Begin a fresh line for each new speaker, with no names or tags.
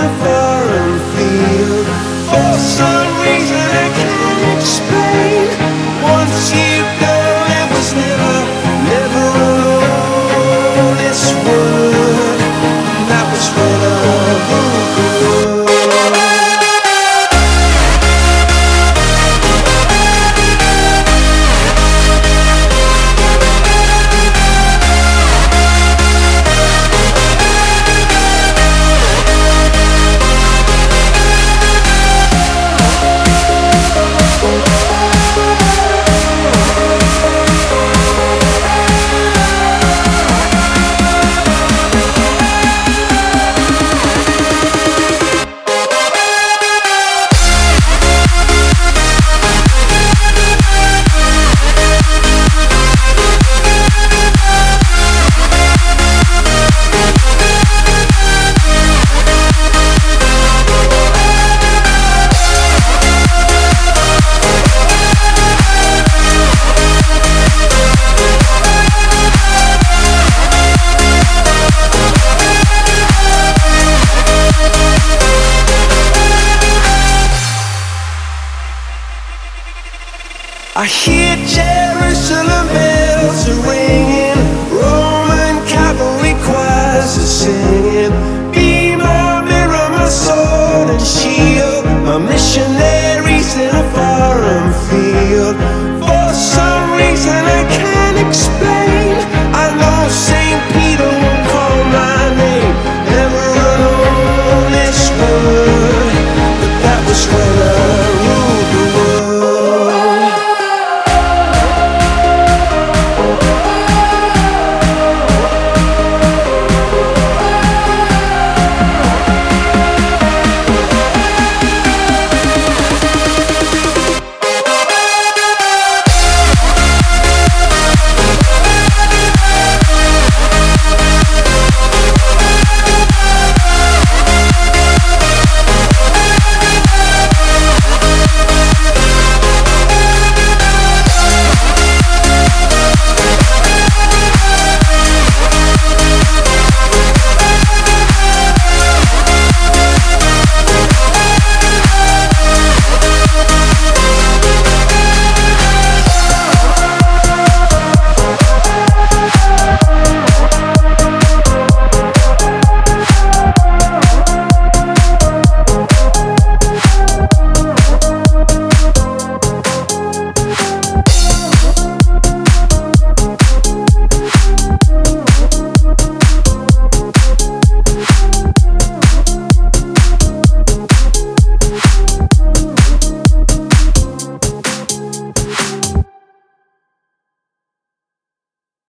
never felt I hear Jerusalem bells are ringing, Roman cavalry choirs are singing. Be my mirror, my sword and shield, my fire.